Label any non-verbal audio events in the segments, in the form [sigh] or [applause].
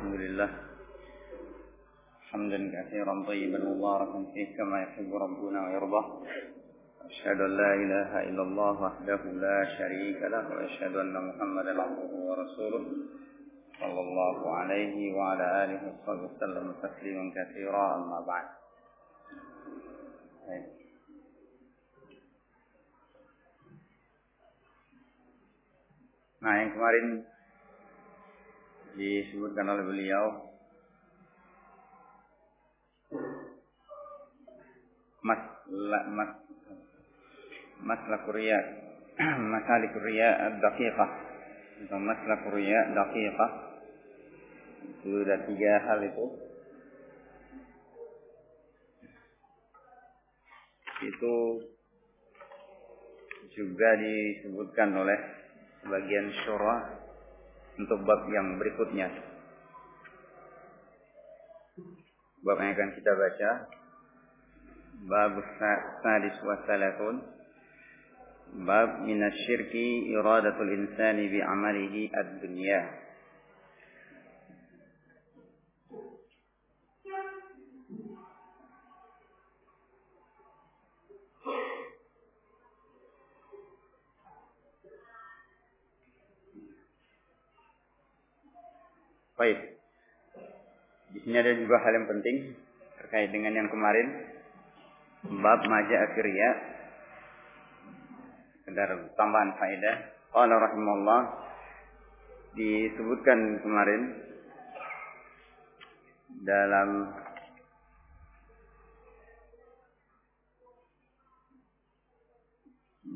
الحمد لله. حمدا كثيرا طيبا مباركا فيه كما يحب ربنا ويرضى أشهد أن لا إله إلا الله وحده لا شريك له وأشهد أن محمدا عبده ورسوله صلى الله عليه وعلى آله وصحبه وسلم تسليما كثيرا. أما بعد. Nah yang kemarin disebutkan oleh beliau. Mas la, mas masalah kuria [clears throat] masalah kuria daqiqah. Atau masalah kuria daqiqah. Itu ada tiga hal itu. Itu juga disebutkan oleh sebagian syurah untuk bab yang berikutnya. Bab yang akan kita baca. Bab sadis wa salatun bab minasyirki iradatul insani bi amalihi ad-dunya Baik. Di sini ada juga hal yang penting terkait dengan yang kemarin bab maja akhirnya sekedar tambahan faedah. Qala rahimahullah disebutkan kemarin dalam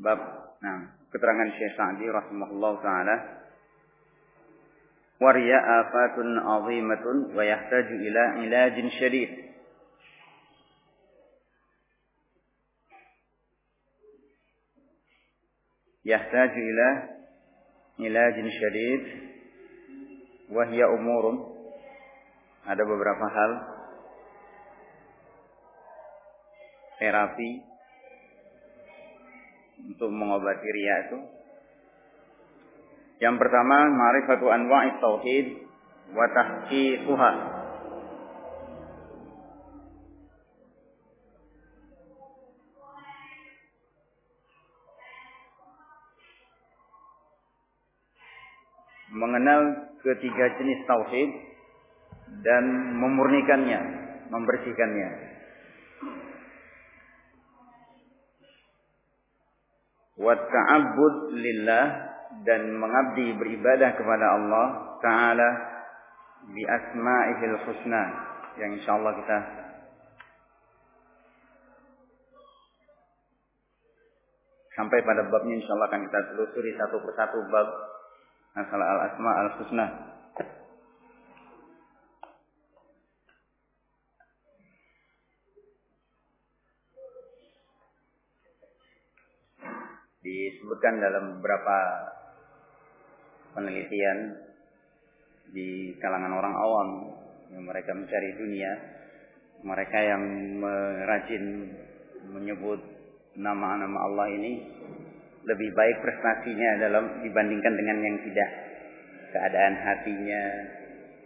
bab nah keterangan Syekh Sa'di rahimahullah taala Waria afatun azimatun wa yahtaju ila ilajin syarif. Yahtaju ila ilajin syarif wa hiya ada beberapa hal. Terapi. Untuk mengobati ria itu yang pertama, ma'rifatu anwa'i tauhid wa tahqiquha. Mengenal ketiga jenis tauhid dan memurnikannya, membersihkannya. Wa ta'abbud lillah dan mengabdi beribadah kepada Allah Ta'ala bi asma'ihil husna yang insyaallah kita sampai pada babnya insyaallah akan kita telusuri satu persatu bab masalah al-asma al-husna. Disebutkan dalam beberapa penelitian di kalangan orang awam yang mereka mencari dunia. Mereka yang merajin menyebut nama-nama Allah ini lebih baik prestasinya dalam dibandingkan dengan yang tidak. Keadaan hatinya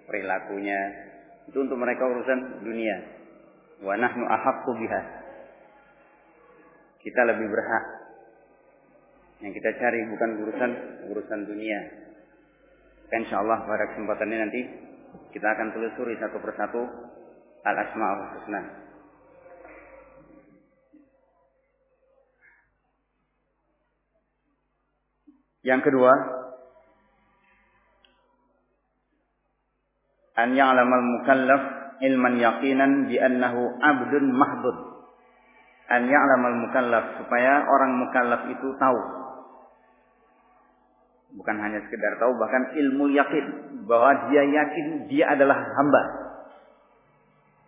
perilakunya. Itu untuk mereka urusan dunia. Wa nahnu ahaqqu biha. Kita lebih berhak. Yang kita cari bukan urusan urusan dunia Insya Allah pada kesempatan ini nanti kita akan telusuri satu persatu al-asma'ul husna. Yang kedua, an ya'lamal mukallaf ilman yaqinan bi annahu abdun mahdud. An ya'lamal mukallaf supaya orang mukallaf itu tahu Bukan hanya sekedar tahu, bahkan ilmu yakin bahwa dia yakin dia adalah hamba.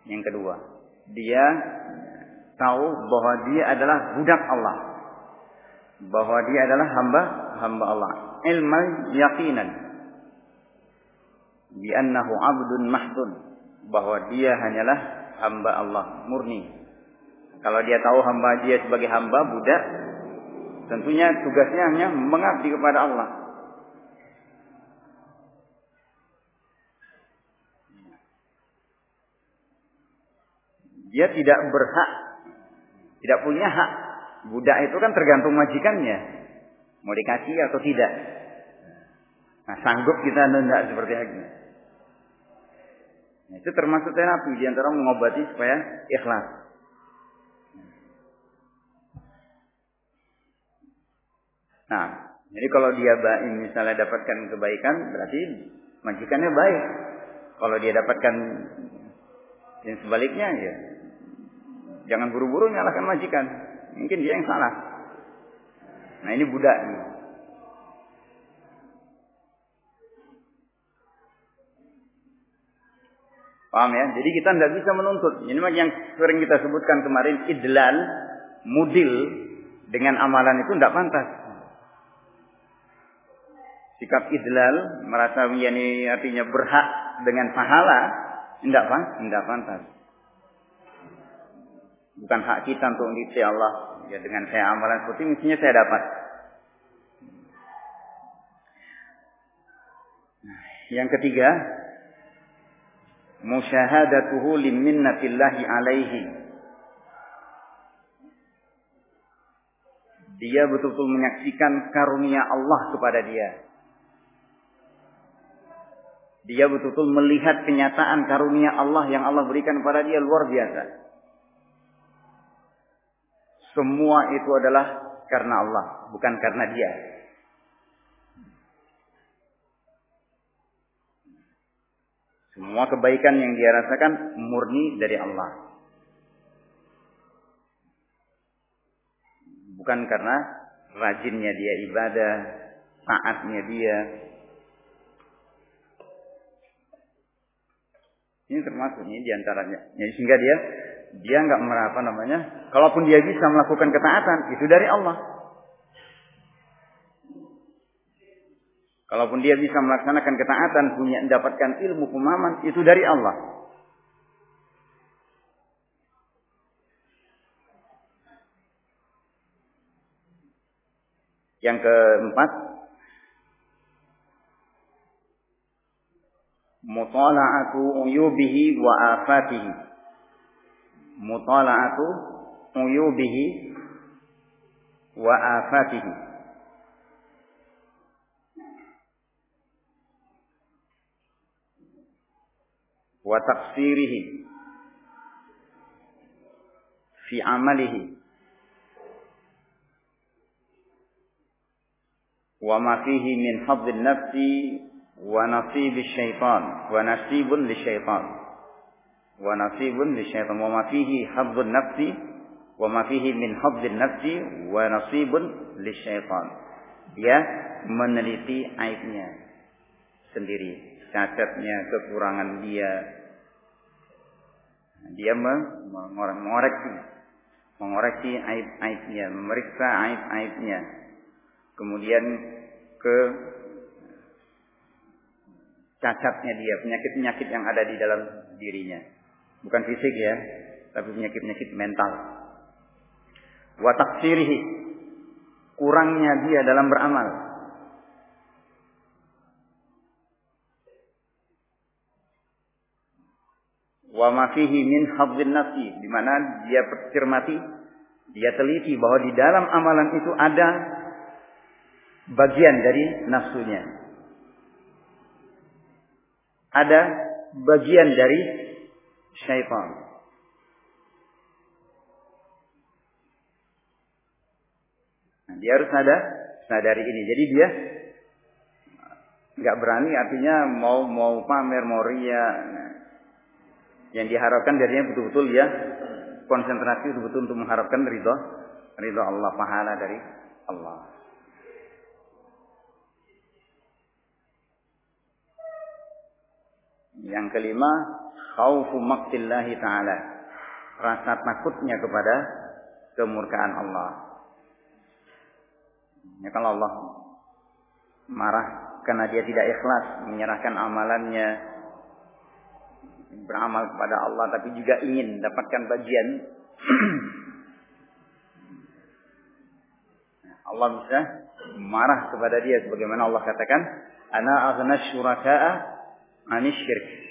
Yang kedua, dia tahu bahwa dia adalah budak Allah. Bahwa dia adalah hamba hamba Allah. Ilmu yakinan. Bi annahu abdun mahdun. Bahwa dia hanyalah hamba Allah murni. Kalau dia tahu hamba dia sebagai hamba budak, tentunya tugasnya hanya mengabdi kepada Allah Dia tidak berhak, tidak punya hak. Budak itu kan tergantung majikannya. Mau dikasih atau tidak. Nah, sanggup kita tidak seperti itu. Nah, itu termasuk terapi di antara mengobati supaya ikhlas. Nah, jadi kalau dia misalnya dapatkan kebaikan, berarti majikannya baik. Kalau dia dapatkan yang sebaliknya, ya jangan buru-buru nyalahkan majikan. Mungkin dia yang salah. Nah ini budak. Paham ya? Jadi kita tidak bisa menuntut. Ini yang sering kita sebutkan kemarin idlal, mudil dengan amalan itu tidak pantas. Sikap idlal merasa yani artinya berhak dengan pahala tidak pantas. Bukan hak kita untuk mengikuti Allah. Ya dengan saya amalan seperti mestinya saya dapat. Yang ketiga, musyahadatuhu liminnatillahi alaihi. Dia betul-betul menyaksikan karunia Allah kepada dia. Dia betul-betul melihat kenyataan karunia Allah yang Allah berikan kepada dia luar biasa. Semua itu adalah karena Allah, bukan karena dia. Semua kebaikan yang dia rasakan murni dari Allah. Bukan karena rajinnya dia ibadah, taatnya dia. Ini termasuk ini di antaranya. Jadi sehingga dia dia nggak merapa namanya. Kalaupun dia bisa melakukan ketaatan itu dari Allah. Kalaupun dia bisa melaksanakan ketaatan, punya mendapatkan ilmu pemahaman, itu dari Allah. Yang keempat, mutala'atu uyubihi wa afatihi. Mutala'atu uyubihi wa afatihi. wa taqsirihi fi amalihi wa ma fihi min hadhi nafsi wa nasib syaitan wa nasibun lisyaitan wa ma fihi hadhi nafsi. Wa ma fihi min hadhi nafsi. Wa nasibun lisyaitan dia meneliti aibnya sendiri. Cacatnya, kekurangan dia. Dia mengoreksi, mengoreksi aib-aibnya, memeriksa aib-aibnya. Kemudian ke cacatnya dia, penyakit-penyakit yang ada di dalam dirinya. Bukan fisik ya, tapi penyakit-penyakit mental. Watak sirihi, kurangnya dia dalam beramal. wa ma fihi min hadzin nafsi di mana dia cermati dia teliti bahwa di dalam amalan itu ada bagian dari nafsunya ada bagian dari syaitan. Nah, dia harus ada sadari ini. Jadi dia nggak berani artinya mau mau pamer mau ria. Nah, yang diharapkan darinya betul-betul ya konsentrasi betul-betul untuk mengharapkan ridho ridho Allah pahala dari Allah. Yang kelima, khaufu maktillahi ta'ala. Rasa takutnya kepada kemurkaan Allah. Ya kalau Allah marah karena dia tidak ikhlas menyerahkan amalannya beramal kepada Allah tapi juga ingin mendapatkan bagian [clears throat] Allah bisa marah kepada dia sebagaimana Allah katakan ana aghna syuraka'a anis syirk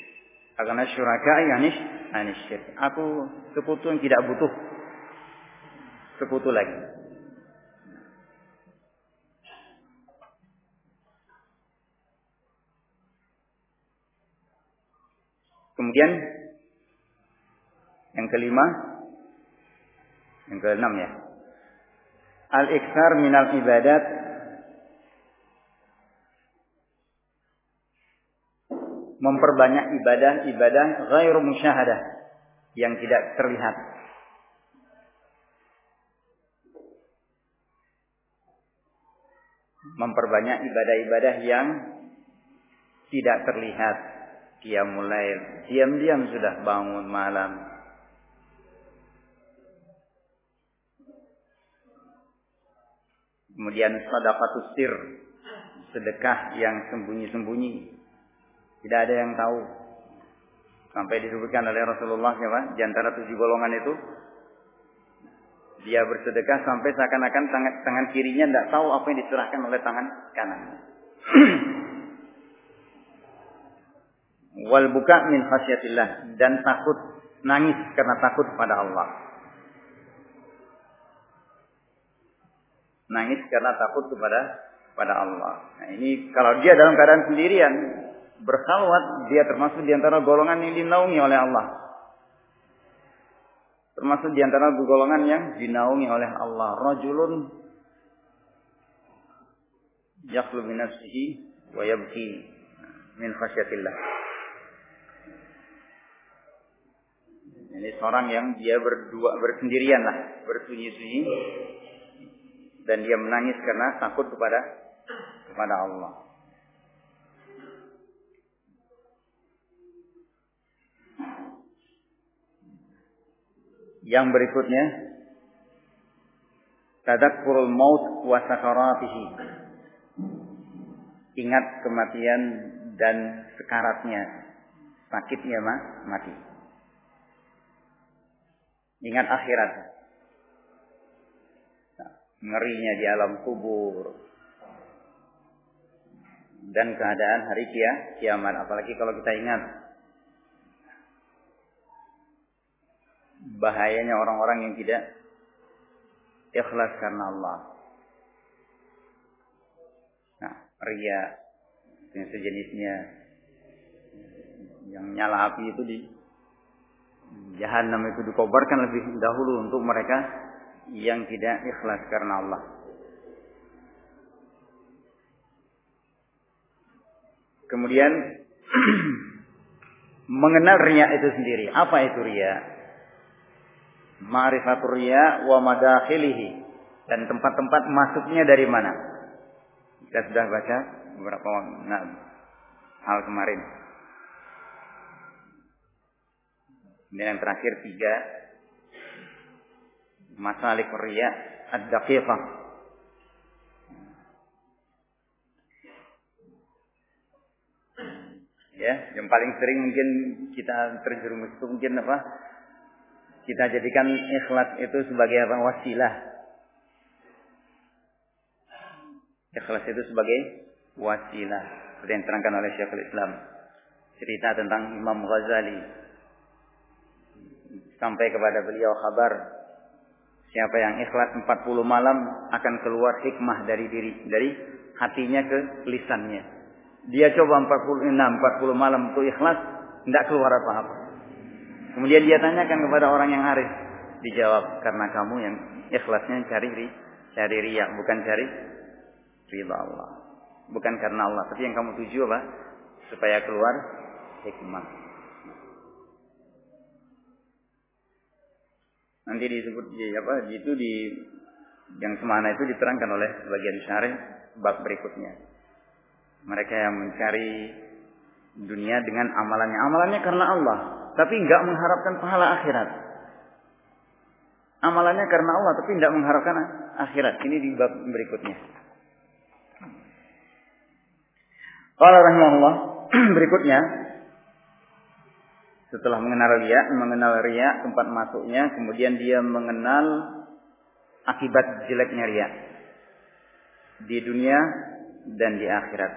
Akan syuraka yanis anis syirk. Aku sekutu yang tidak butuh sekutu lagi. Kemudian yang kelima, yang keenam ya. Al-iksar minal ibadat memperbanyak ibadah-ibadah ghairu musyahadah yang tidak terlihat. Memperbanyak ibadah-ibadah yang tidak terlihat. Dia mulai diam-diam sudah bangun malam. Kemudian sadaqatus sir, sedekah yang sembunyi-sembunyi tidak ada yang tahu. Sampai disebutkan oleh Rasulullah ya Pak, di antara tujuh golongan itu dia bersedekah sampai seakan-akan tangan, tangan kirinya tidak tahu apa yang diserahkan oleh tangan kanan. [clears throat] Wal buka min khasyatillah dan takut nangis karena takut pada Allah. Nangis karena takut kepada pada Allah. Nah, ini kalau dia dalam keadaan sendirian, berkhalwat, dia termasuk di antara golongan yang dinaungi oleh Allah. Termasuk di antara golongan yang dinaungi oleh Allah. Rajulun yakhlu min nafsihi wa yabki min khasyatillah. Ini seorang yang dia berdua bersendirian lah, bersunyi-sunyi dan dia menangis karena takut kepada kepada Allah. Yang berikutnya tadakkurul maut wa sakaratihi. Ingat kematian dan sekaratnya, sakitnya mah mati. Ingat akhirat. Ngerinya di alam kubur. Dan keadaan hari kiamat. Apalagi kalau kita ingat bahayanya orang-orang yang tidak ikhlas karena Allah. Nah, ria yang sejenisnya yang nyala api itu di jahanam itu dikobarkan lebih dahulu untuk mereka yang tidak ikhlas karena Allah. Kemudian [clears throat] mengenal ria itu sendiri. Apa itu ria? Ma'rifatur riya wa madakhilihi dan tempat-tempat masuknya dari mana. Kita sudah baca beberapa nah, hal kemarin. Dan yang terakhir tiga masalik riya ad-daqiqah. Ya, yang paling sering mungkin kita terjerumus itu mungkin apa? Kita jadikan ikhlas itu sebagai apa? Wasilah. Ikhlas itu sebagai wasilah. Seperti yang terangkan oleh Syekhul Islam. Cerita tentang Imam Ghazali. Sampai kepada beliau kabar. Siapa yang ikhlas 40 malam akan keluar hikmah dari diri. Dari hatinya ke lisannya. Dia coba 46, 40 malam itu ikhlas. Tidak keluar apa-apa. Kemudian dia tanyakan kepada orang yang arif. Dijawab, karena kamu yang ikhlasnya cari ri, cari riak, bukan cari ridha Allah. Bukan karena Allah, tapi yang kamu tuju apa? Supaya keluar hikmah. Nanti disebut di apa? Itu di yang semana itu diterangkan oleh sebagian syarih bab berikutnya. Mereka yang mencari dunia dengan amalannya. Amalannya karena Allah tapi enggak mengharapkan pahala akhirat. Amalannya karena Allah, tapi enggak mengharapkan akhirat. Ini di bab berikutnya. Qala rahimahullah, [clears throat] berikutnya setelah mengenal ria, mengenal ria tempat masuknya, kemudian dia mengenal akibat jeleknya ria di dunia dan di akhirat.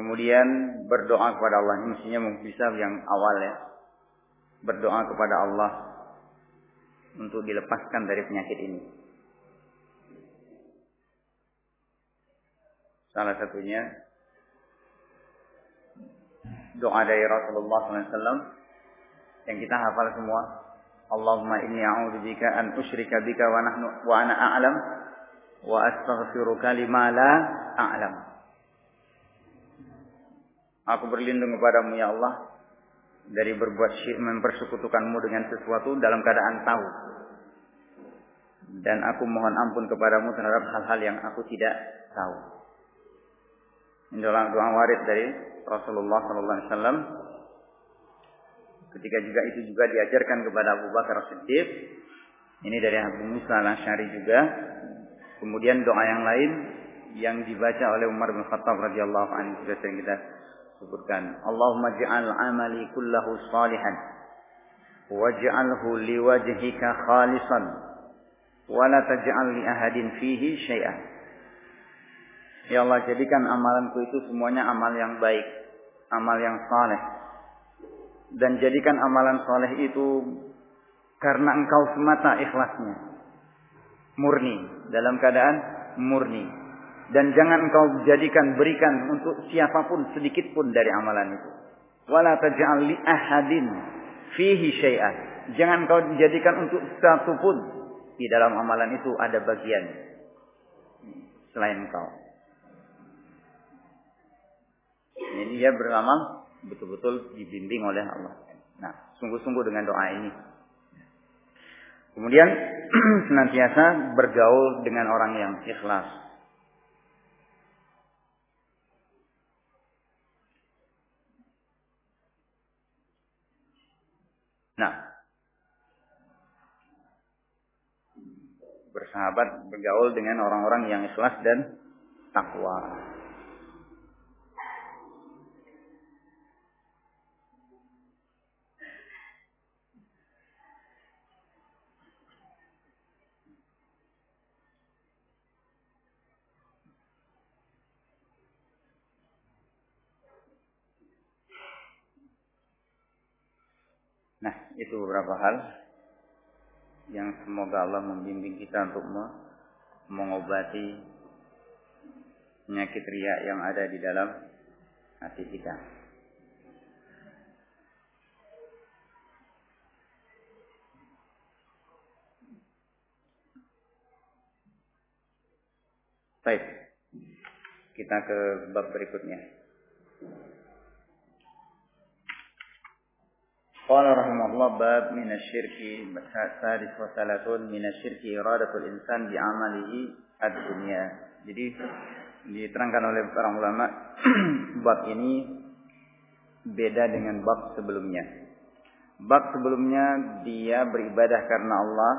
Kemudian berdoa kepada Allah. Ini mestinya bisa yang awal ya. Berdoa kepada Allah untuk dilepaskan dari penyakit ini. Salah satunya doa dari Rasulullah SAW yang kita hafal semua. Allahumma inni a'udzubika an usyrika bika wa nahnu wa ana a'lam wa astaghfiruka lima la a'lam. Aku berlindung kepadamu ya Allah dari berbuat syirik mempersekutukanmu dengan sesuatu dalam keadaan tahu. Dan aku mohon ampun kepadamu terhadap hal-hal yang aku tidak tahu. Ini adalah doa warid dari Rasulullah sallallahu alaihi wasallam. Ketika juga itu juga diajarkan kepada Abu Bakar Siddiq. Ini dari Abu Musa al-Asy'ari juga. Kemudian doa yang lain yang dibaca oleh Umar bin Khattab radhiyallahu anhu juga sering kita sebutkan. Allahumma ja'al amali kullahu salihan waj'alhu liwajhika khalisan wa la taj'al li ahadin fihi syai'an. Ya Allah jadikan amalanku itu semuanya amal yang baik, amal yang saleh. Dan jadikan amalan saleh itu karena engkau semata ikhlasnya. Murni, dalam keadaan murni. Dan jangan engkau jadikan berikan untuk siapa pun sedikit pun dari amalan itu. Wala taj'al li ahadin fihi syai'an. Jangan engkau jadikan untuk satu pun di dalam amalan itu ada bagian selain engkau. Ini dia beramal betul-betul dibimbing oleh Allah. Nah, sungguh-sungguh dengan doa ini. Kemudian [clears throat] senantiasa bergaul dengan orang yang ikhlas. Nah, bersahabat bergaul dengan orang-orang yang ikhlas dan takwa. Itu beberapa hal yang semoga Allah membimbing kita untuk mengobati penyakit riak yang ada di dalam hati kita. Baik. Kita ke bab berikutnya. Qala rahimahullah bab min asy-syirki sadis wa min asy-syirki iradatul insan bi amalihi ad-dunya. Jadi diterangkan oleh para ulama [clears throat] bab ini beda dengan bab sebelumnya. Bab sebelumnya dia beribadah karena Allah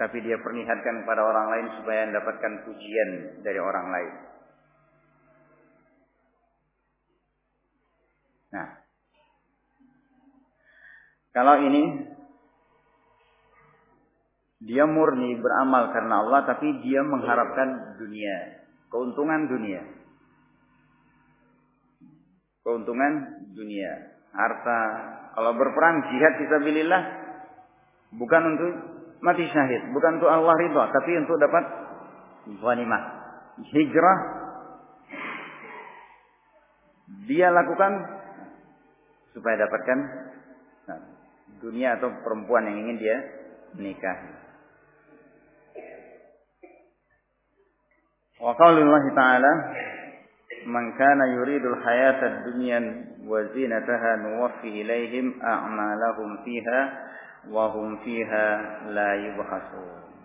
tapi dia perlihatkan kepada orang lain supaya mendapatkan pujian dari orang lain. Kalau ini dia murni beramal karena Allah tapi dia mengharapkan dunia, keuntungan dunia. Keuntungan dunia, harta. Kalau berperang jihad fisabilillah bukan untuk mati syahid, bukan untuk Allah ridha, tapi untuk dapat ghanimah. Hijrah dia lakukan supaya dapatkan nah, dunia atau perempuan yang ingin dia menikah. Wa qaulullah ta'ala Man kana yuridul hayata dunya wa zinataha nuwaffi ilaihim a'malahum fiha wa hum fiha la yubhasun.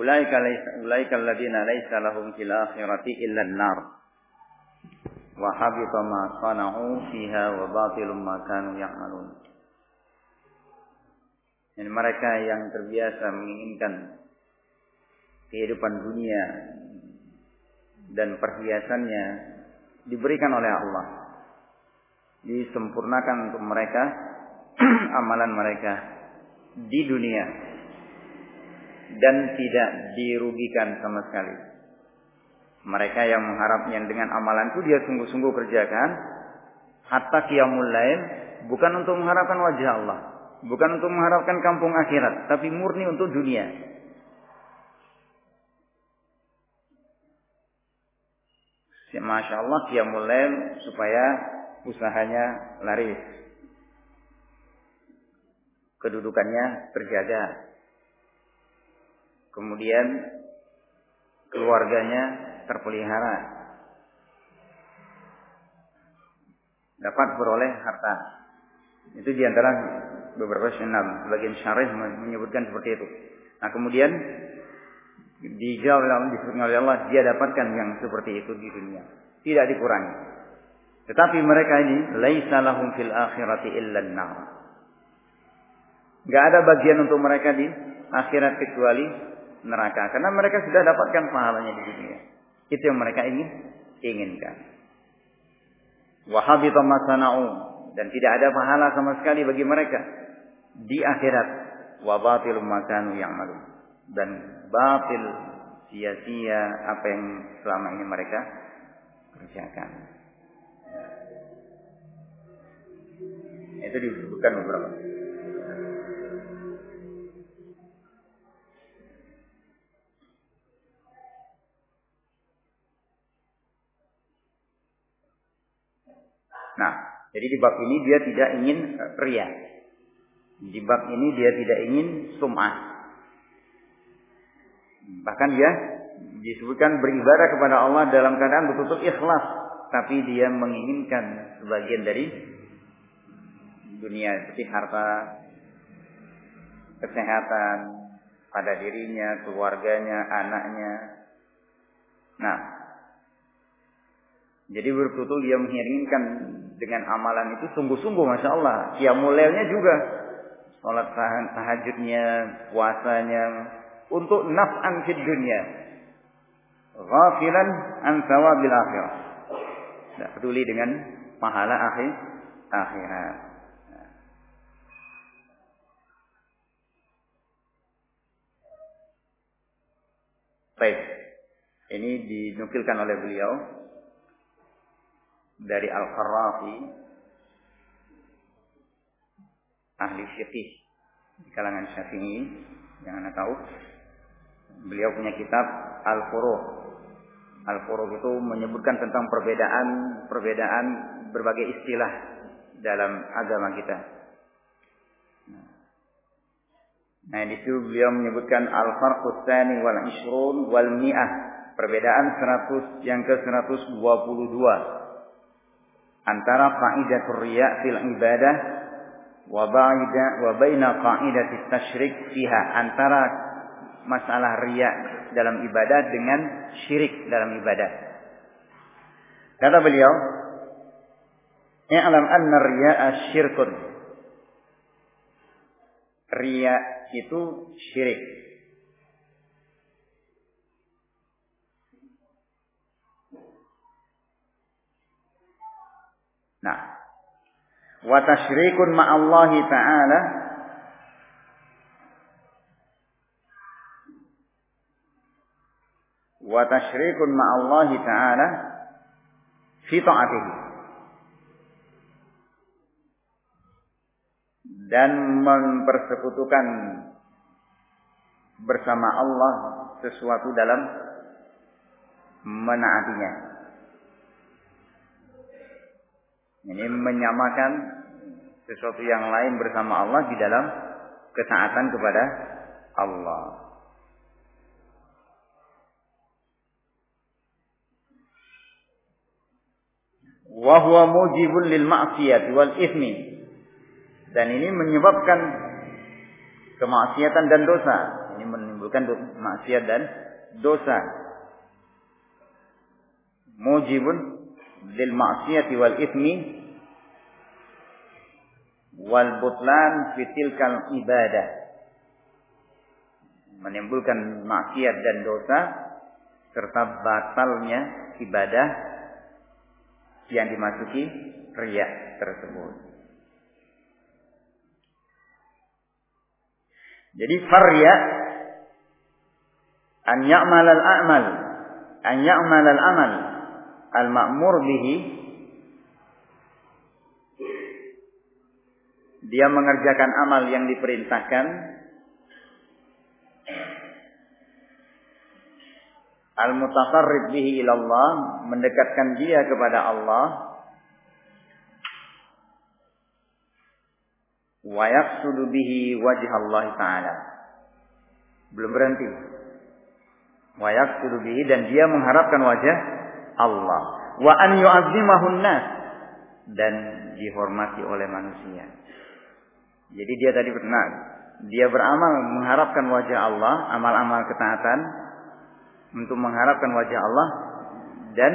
Ulaika ulaika alladziina laisa lahum fil akhirati illa an-nar. Wa habita ma sana'u fiha wa batilum ma kanu ya'malun. Dan mereka yang terbiasa menginginkan kehidupan dunia dan perhiasannya diberikan oleh Allah. disempurnakan untuk mereka [clears throat] amalan mereka di dunia dan tidak dirugikan sama sekali. Mereka yang mengharapnya dengan amalan itu dia sungguh-sungguh kerjakan hatta qiyamul lail bukan untuk mengharapkan wajah Allah, bukan untuk mengharapkan kampung akhirat, tapi murni untuk dunia. Masya Allah qiyamul lail supaya usahanya laris. Kedudukannya terjaga. Kemudian keluarganya terpelihara. Dapat beroleh harta. Itu di antara beberapa senam. Sebagian syarih menyebutkan seperti itu. Nah kemudian dijawab oleh Allah dia dapatkan yang seperti itu di dunia. Tidak dikurangi. Tetapi mereka ini laisa lahum fil akhirati illa nar. Enggak ada bagian untuk mereka di akhirat kecuali neraka karena mereka sudah dapatkan pahalanya di dunia. Itu yang mereka ingin inginkan. Wa habita masana'u dan tidak ada pahala sama sekali bagi mereka di akhirat. Wa batilum makanu ya'malun dan batil sia-sia apa yang selama ini mereka kerjakan. Itu disebutkan beberapa. Nah, jadi di bab ini dia tidak ingin ria. Di bab ini dia tidak ingin sum'ah. Bahkan dia disebutkan beribadah kepada Allah dalam keadaan betul-betul ikhlas. Tapi dia menginginkan sebagian dari dunia seperti harta, kesehatan pada dirinya, keluarganya, anaknya. Nah, jadi bertutul dia menginginkan dengan amalan itu sungguh-sungguh Masya Allah. Ya mulainya juga. Sholat tahajudnya, puasanya. Untuk naf'an fid dunia. Ghafilan an sawabil akhirah. Tidak peduli dengan pahala akhir akhirat. Baik. Ini dinukilkan oleh beliau dari Al-Kharrafi ahli fikih di kalangan Syafi'i yang Anda tahu. Beliau punya kitab Al-Furuh. Al-Furuh itu menyebutkan tentang perbedaan-perbedaan berbagai istilah dalam agama kita. Nah, di situ beliau menyebutkan al-farqus tsani wal ishrun wal mi'ah. Perbedaan 100 yang ke-122 antara qaidatur riya fil ibadah wa ba'ida wa baina qaidati tasyrik fiha antara masalah riya dalam ibadah dengan syirik dalam ibadah. Kata beliau, "I'lam anna riya'a syirkun." Riya itu syirik. Wa tasyrikun ma'allahi ta'ala wa tasyrikun ma'allahi ta'ala fi ta'atihi dan mempersekutukan bersama Allah sesuatu dalam menaatinya. Ini menyamakan sesuatu yang lain bersama Allah di dalam ketaatan kepada Allah. Wa huwa mujibun lil ma'siyati wal ithmi dan ini menyebabkan kemaksiatan dan dosa. Ini menimbulkan maksiat dan dosa. Mujibun lil maksiati wal ithmi wal butlan fitilkal ibadah. Menimbulkan maksiat dan dosa serta batalnya ibadah yang dimasuki riya. tersebut. Jadi farya an ya'mal al-a'mal an ya'mal al-amal al-ma'mur bihi. Dia mengerjakan amal yang diperintahkan. Al-mutaqarrib bihi ilallah. Mendekatkan dia kepada Allah. Wa yaqsudu bihi wajh Allah taala. Belum berhenti. Wa yaqsudu bihi dan dia mengharapkan wajah Allah. Wa an dan dihormati oleh manusia. Jadi dia tadi benar dia beramal mengharapkan wajah Allah amal-amal ketaatan untuk mengharapkan wajah Allah dan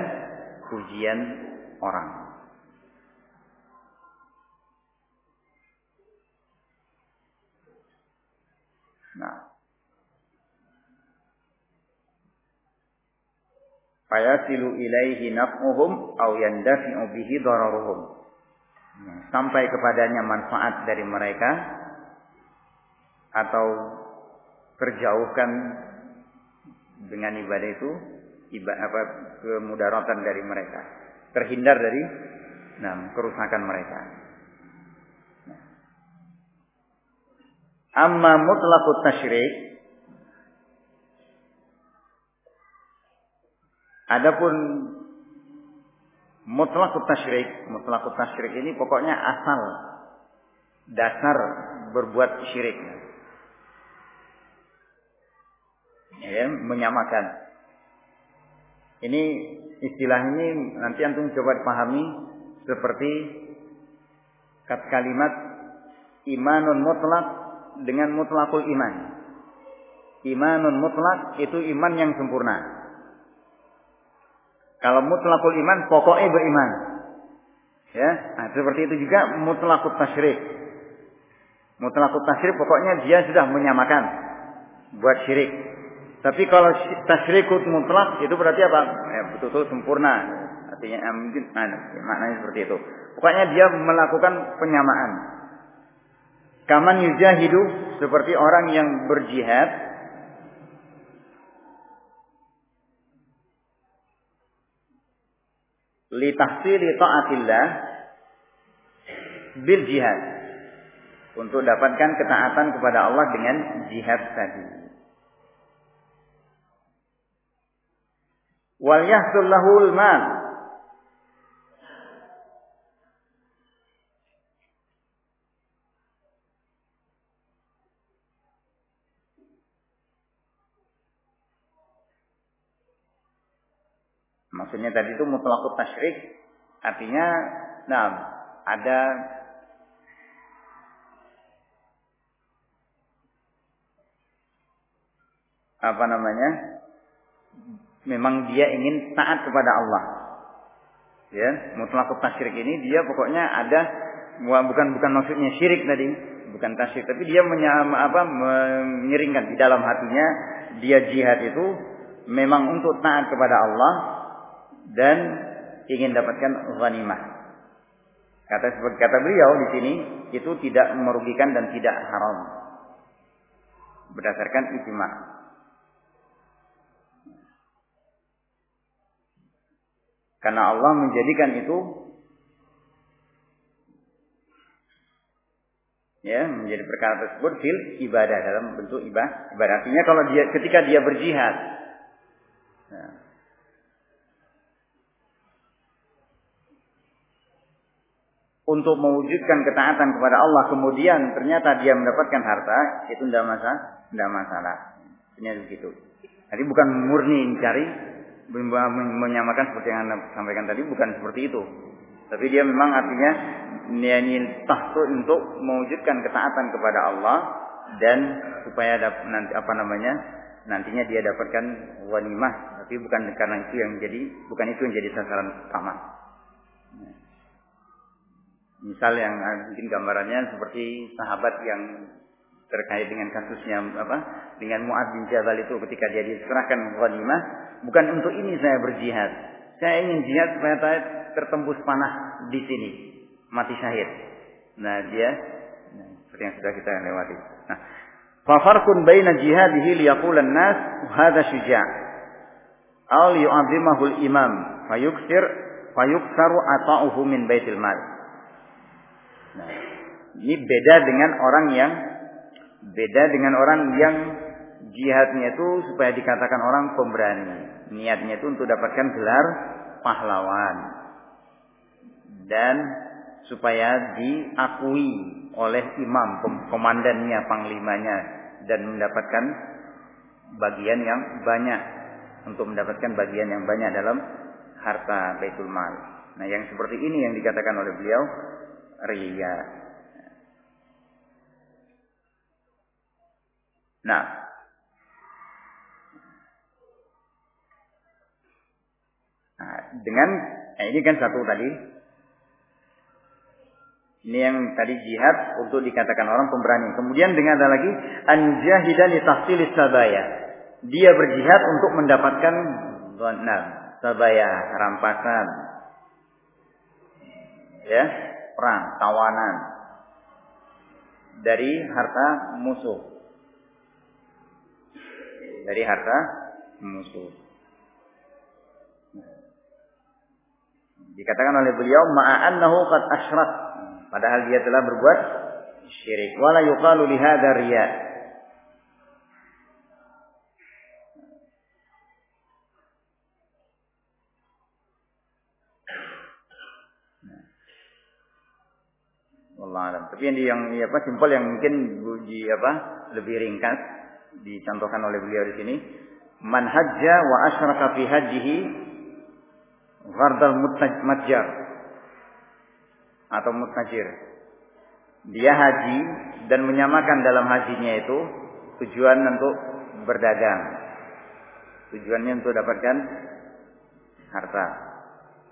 pujian orang. Fayasilu ilaihi naf'uhum aw yandafi'u bihi dararuhum. Nah, sampai kepadanya manfaat dari mereka atau terjauhkan dengan ibadah itu ibadah apa kemudaratan dari mereka. Terhindar dari nah, kerusakan mereka. Amma mutlaqut tasyrik adapun mutlaqut tasyrik mutlaqut tasyrik ini pokoknya asal dasar berbuat syirik ya, menyamakan. Ini istilah ini nanti antum coba dipahami seperti kalimat imanun mutlak dengan mutlakul iman. Imanun mutlak itu iman yang sempurna. Kalau mutlakul iman pokoknya beriman. Ya, nah, seperti itu juga mutlakut tasyrik. Mutlakut tasyrik pokoknya dia sudah menyamakan buat syirik. Tapi kalau tasyrikut mutlak itu berarti apa? Ya, betul-betul sempurna. Artinya ya, mungkin nah, maknanya seperti itu. Pokoknya dia melakukan penyamaan. Kaman yujahidu seperti orang yang berjihad li tahsili taatillah bil jihad untuk dapatkan ketaatan kepada Allah dengan jihad tadi. wal yahsul lahul mal Maksudnya tadi itu mutlakut tasyrik artinya nah ada apa namanya memang dia ingin taat kepada Allah. Ya, mutlak tasyrik ini dia pokoknya ada bukan bukan maksudnya syirik tadi, bukan tasyrik, tapi dia menyam, apa menyiringkan di dalam hatinya dia jihad itu memang untuk taat kepada Allah dan ingin dapatkan ghanimah. Kata kata beliau di sini itu tidak merugikan dan tidak haram. Berdasarkan ijma. Karena Allah menjadikan itu ya menjadi perkara tersebut fil ibadah dalam bentuk ibadah. Ibadah artinya kalau dia ketika dia berjihad ya, untuk mewujudkan ketaatan kepada Allah kemudian ternyata dia mendapatkan harta itu tidak masalah tidak masalah Ini begitu jadi bukan murni mencari menyamakan seperti yang anda sampaikan tadi bukan seperti itu. Tapi dia memang artinya niat tahtu untuk mewujudkan ketaatan kepada Allah dan supaya nanti apa namanya nantinya dia dapatkan wanimah tapi bukan karena itu yang menjadi bukan itu yang jadi sasaran utama. Misal yang mungkin gambarannya seperti sahabat yang terkait dengan kasusnya apa dengan Muad bin Jabal itu ketika dia diserahkan ghanimah bukan untuk ini saya berjihad saya ingin jihad supaya saya tertembus panah di sini mati syahid. Nah, dia nah, seperti yang sudah kita lewati. Nah, fa farqun baina jihadihi liyaqula an-nas hadha syuja' aw yu'azzimahu al-imam fayuksir fayuksaru ata'uhu min baitil mal. Nah, ini beda dengan orang yang beda dengan orang yang jihadnya itu supaya dikatakan orang pemberani. Niatnya itu untuk dapatkan gelar pahlawan. Dan supaya diakui oleh imam, komandannya, panglimanya dan mendapatkan bagian yang banyak untuk mendapatkan bagian yang banyak dalam harta Baitul Mal. Nah, yang seperti ini yang dikatakan oleh beliau ria. Nah, nah dengan nah ini kan satu tadi. Ini yang tadi jihad untuk dikatakan orang pemberani. Kemudian dengan ada lagi anjahidan tahsilis sabaya. Dia berjihad untuk mendapatkan nah, sabaya, rampasan. Ya, perang, tawanan dari harta musuh. Dari harta musuh. Dikatakan oleh beliau ma'annahu qad asyrak. Padahal dia telah berbuat syirik. Wala yuqalu li hadza riya Allah. Tapi yang, yang apa simpel yang mungkin di apa lebih ringkas dicontohkan oleh beliau di sini. Man hajja wa asyraka fi hajjihi ghardal mutmajjar atau mutmajir dia haji dan menyamakan dalam hajinya itu tujuan untuk berdagang. Tujuannya untuk dapatkan harta.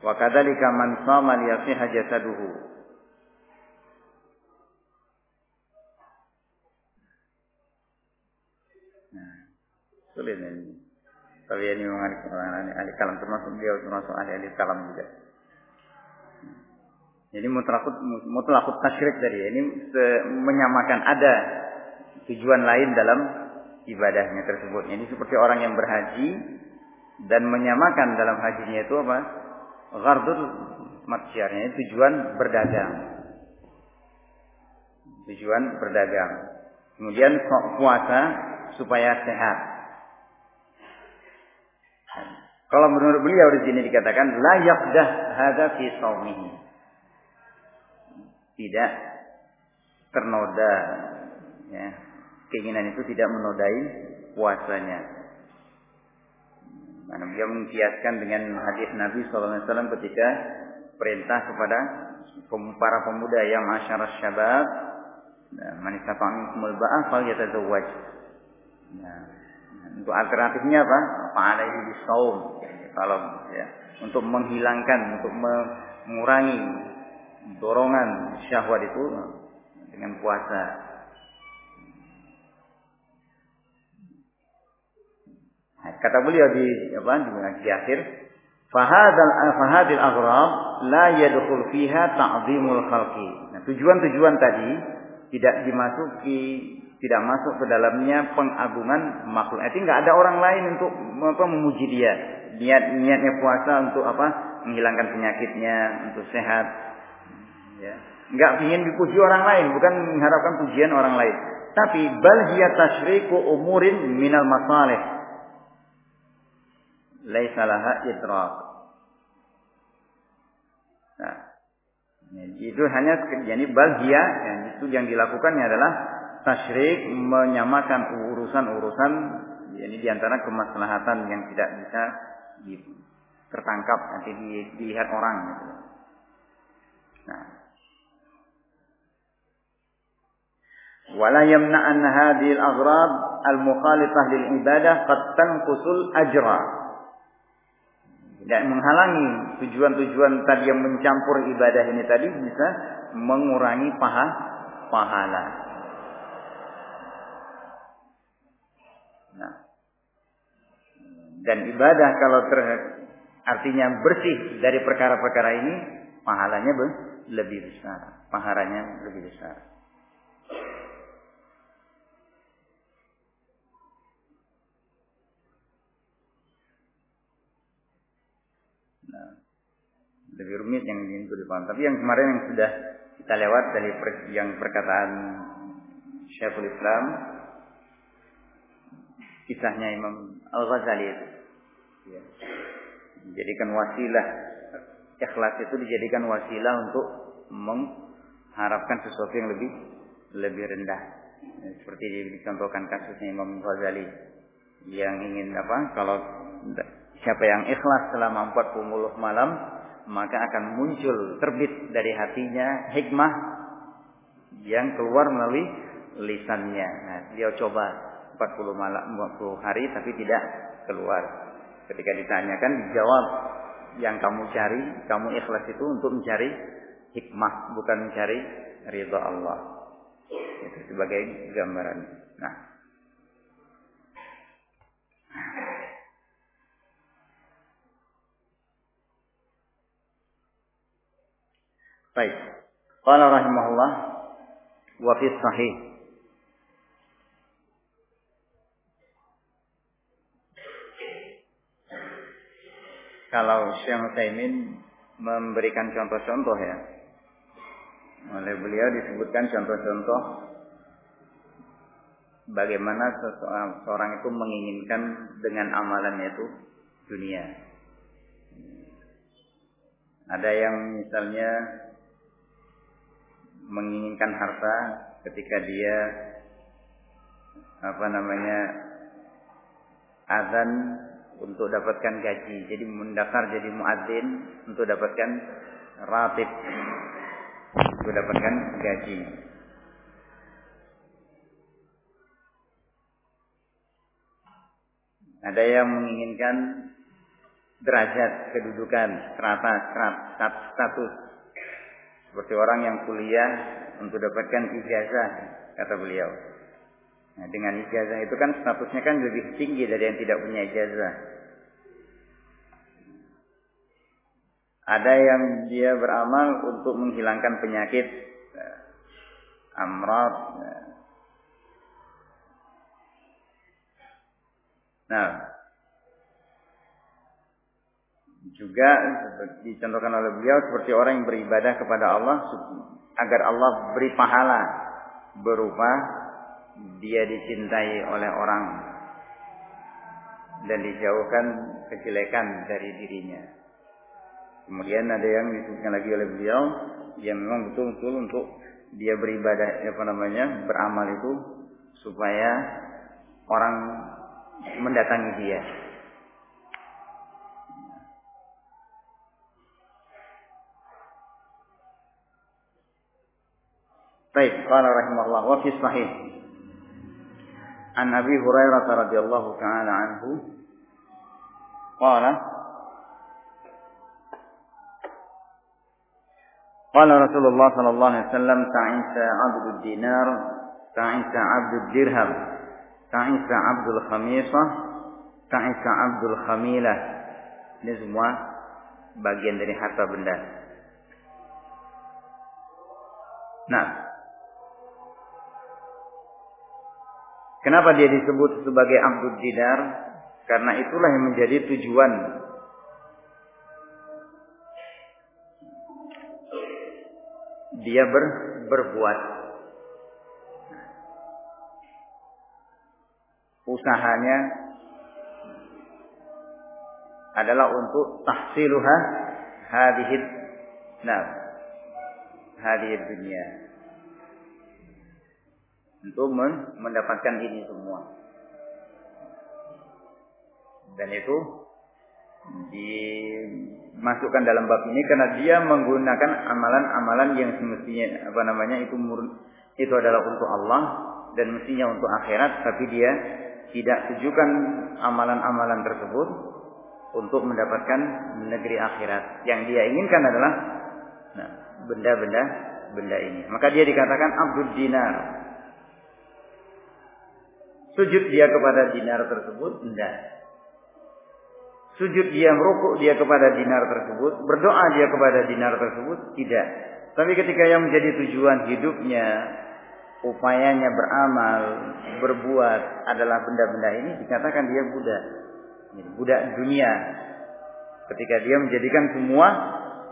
Wa kadzalika man shama liyasihha jasaduhu Sulit ini. Tapi ini memang ahli, kalam termasuk dia termasuk ahli ahli kalam juga. Jadi mutlakut mutlakut tasyrik tadi ini menyamakan ada tujuan lain dalam ibadahnya tersebut. Ini seperti orang yang berhaji dan menyamakan dalam hajinya itu apa? Ghardul matsyarnya tujuan berdagang. Tujuan berdagang. Kemudian puasa supaya sehat. Kalau menurut beliau di sini dikatakan layak dah hadza fi saumihi. Tidak ternoda ya. Keinginan itu tidak menodai puasanya. Mana beliau mengkiaskan dengan hadis Nabi SAW ketika perintah kepada para pemuda yang masyarakat syabab man istata'a minkumul ba'a falyatazawwaj. Nah, untuk alternatifnya apa? Fa'alaihi bisawm. Kalau ya, untuk menghilangkan, untuk mengurangi dorongan syahwat itu dengan puasa. Kata beliau di apa di akhir, fahadal fahadil aghrab la yadkhul fiha ta'zimul khalqi. Nah, tujuan-tujuan tadi tidak dimasuki tidak masuk ke dalamnya pengagungan makhluk. Itu nggak ada orang lain untuk apa memuji dia. Niat niatnya puasa untuk apa? Menghilangkan penyakitnya, untuk sehat. Ya. Nggak ingin dipuji orang lain, bukan mengharapkan pujian orang lain. Tapi bal hiya umurin minal masalih. Laisa laha idrak. Nah, itu hanya jadi bal hiya, yang itu yang dilakukannya adalah tasyrik menyamakan urusan-urusan ini di antara kemaslahatan yang tidak bisa tertangkap nanti dilihat orang gitu. Nah. Wala yamna an hadhihi al-aghrab al-mukhalifah lil ibadah qad tanqusul ajra. Tidak menghalangi tujuan-tujuan tadi yang mencampur ibadah ini tadi bisa mengurangi paha pahala. Dan ibadah kalau ter, artinya bersih dari perkara-perkara ini, pahalanya lebih besar, pahalanya lebih besar. Nah, lebih rumit yang ini untuk dipaham. Tapi yang kemarin yang sudah kita lewat dari per, yang perkataan Syekhul Islam, kisahnya Imam Al Ghazali itu. Ya. Dijadikan wasilah ikhlas itu dijadikan wasilah untuk mengharapkan sesuatu yang lebih lebih rendah. Ya, seperti dicontohkan kasusnya Imam Ghazali yang ingin apa? Kalau siapa yang ikhlas selama 40 malam maka akan muncul terbit dari hatinya hikmah yang keluar melalui lisannya. Nah, dia coba 40 malam 40 hari tapi tidak keluar. Ketika ditanyakan dijawab yang kamu cari, kamu ikhlas itu untuk mencari hikmah, bukan mencari ridha Allah. Itu sebagai gambaran. Nah. Baik. Qala rahimahullah wa fi sahih kalau Syekh Taimin memberikan contoh-contoh ya. Oleh beliau disebutkan contoh-contoh bagaimana seseorang itu menginginkan dengan amalannya itu dunia. Ada yang misalnya menginginkan harta ketika dia apa namanya azan untuk dapatkan gaji. Jadi mendaftar jadi muadzin untuk dapatkan ratib untuk dapatkan gaji. Ada yang menginginkan derajat kedudukan, strata, strat, status. Seperti orang yang kuliah untuk dapatkan ijazah, kata beliau. Nah, dengan ijazah itu kan statusnya kan lebih tinggi dari yang tidak punya ijazah. Ada yang dia beramal untuk menghilangkan penyakit eh, amrat. Nah, juga dicontohkan oleh beliau seperti orang yang beribadah kepada Allah agar Allah beri pahala berupa dia dicintai oleh orang dan dijauhkan kejelekan dari dirinya. Kemudian ada yang disebutkan lagi oleh beliau yang memang betul-betul untuk dia beribadah apa namanya beramal itu supaya orang mendatangi dia. Baik, qala rahimahullah wa fi sahih عن أبي هريرة رضي الله تعالى عنه قال قال رسول الله صلى الله عليه وسلم تعيس عبد الدينار تعيس عبد الدرهم تعيس عبد الخميصة تعيس عبد الخميلة ini semua bagian dari harta benda. Nah, Kenapa dia disebut sebagai Abdul Dinar? Karena itulah yang menjadi tujuan. Dia ber, berbuat. Usahanya adalah untuk tahsiluha hadihid nah hadihid dunia untuk mendapatkan ini semua. Dan itu dimasukkan dalam bab ini karena dia menggunakan amalan-amalan yang semestinya apa namanya itu itu adalah untuk Allah dan mestinya untuk akhirat tapi dia tidak tujukan amalan-amalan tersebut untuk mendapatkan negeri akhirat. Yang dia inginkan adalah nah, benda-benda benda ini. Maka dia dikatakan Abdul Dinar, Sujud dia kepada dinar tersebut? Tidak. Sujud dia merukuk dia kepada dinar tersebut? Berdoa dia kepada dinar tersebut? Tidak. Tapi ketika yang menjadi tujuan hidupnya, upayanya beramal, berbuat adalah benda-benda ini, dikatakan dia budak. Budak dunia. Ketika dia menjadikan semua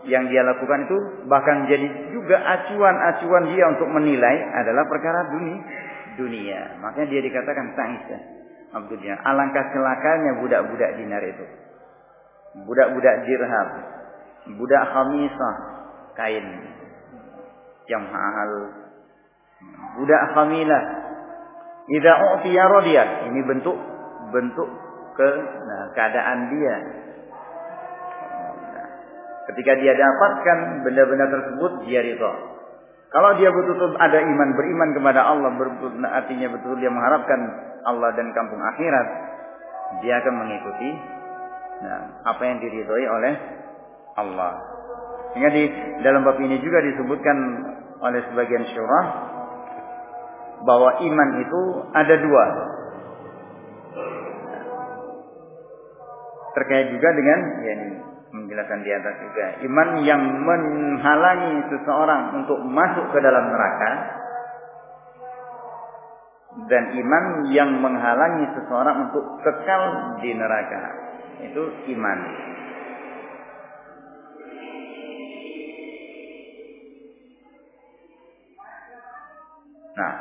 yang dia lakukan itu bahkan jadi juga acuan-acuan dia untuk menilai adalah perkara dunia. Dunia. Makanya dia dikatakan ta'isa. Abdullah. Alangkah celakanya budak-budak dinar itu. Budak-budak dirham. Budak khamisah. Kain. Yang mahal. Budak khamilah. Idza u'tiya radiya. Ini bentuk bentuk ke nah, keadaan dia. Ketika dia dapatkan benda-benda tersebut, dia ridha. Kalau dia betul-betul ada iman, beriman kepada Allah, betul artinya betul dia mengharapkan Allah dan kampung akhirat, dia akan mengikuti nah, apa yang diridhoi oleh Allah. Sehingga di dalam bab ini juga disebutkan oleh sebagian syurah bahwa iman itu ada dua. Terkait juga dengan ya ini, menjelaskan di atas juga. Iman yang menghalangi seseorang untuk masuk ke dalam neraka dan iman yang menghalangi seseorang untuk kekal di neraka itu iman. Nah.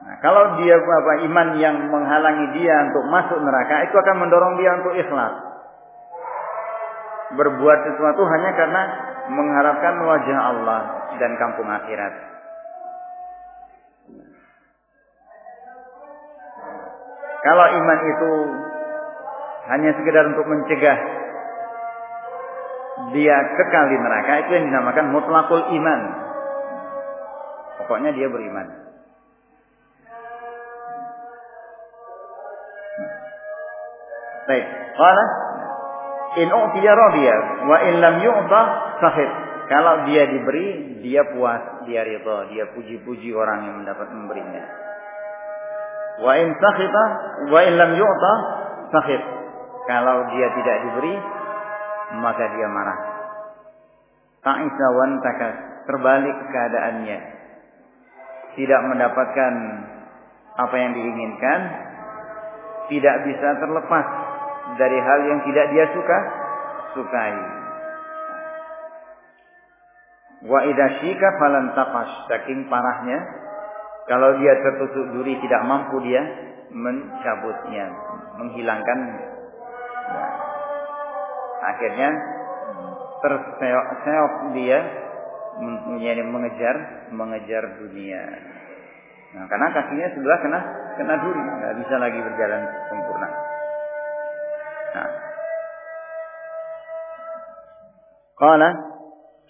Nah, kalau dia apa iman yang menghalangi dia untuk masuk neraka itu akan mendorong dia untuk ikhlas berbuat sesuatu hanya karena mengharapkan wajah Allah dan kampung akhirat. Kalau iman itu hanya sekedar untuk mencegah dia kekal di neraka itu yang dinamakan mutlakul iman. Pokoknya dia beriman. Baik, qala In u'tiya radiya wa in lam yu'ta sahid. Kalau dia diberi, dia puas, dia ridha, dia puji-puji orang yang mendapat memberinya. Wa in sakhita wa in lam yu'ta sahid. Kalau dia tidak diberi, maka dia marah. Ta'isa wan takas. Terbalik keadaannya. Tidak mendapatkan apa yang diinginkan. Tidak bisa terlepas dari hal yang tidak dia suka sukai. Wa idza syika falan taqash saking parahnya kalau dia tertusuk duri tidak mampu dia mencabutnya, menghilangkan ya. akhirnya terseok-seok dia mengejar mengejar dunia. Nah, karena kakinya sebelah kena kena duri, nggak bisa lagi berjalan sempurna. Qala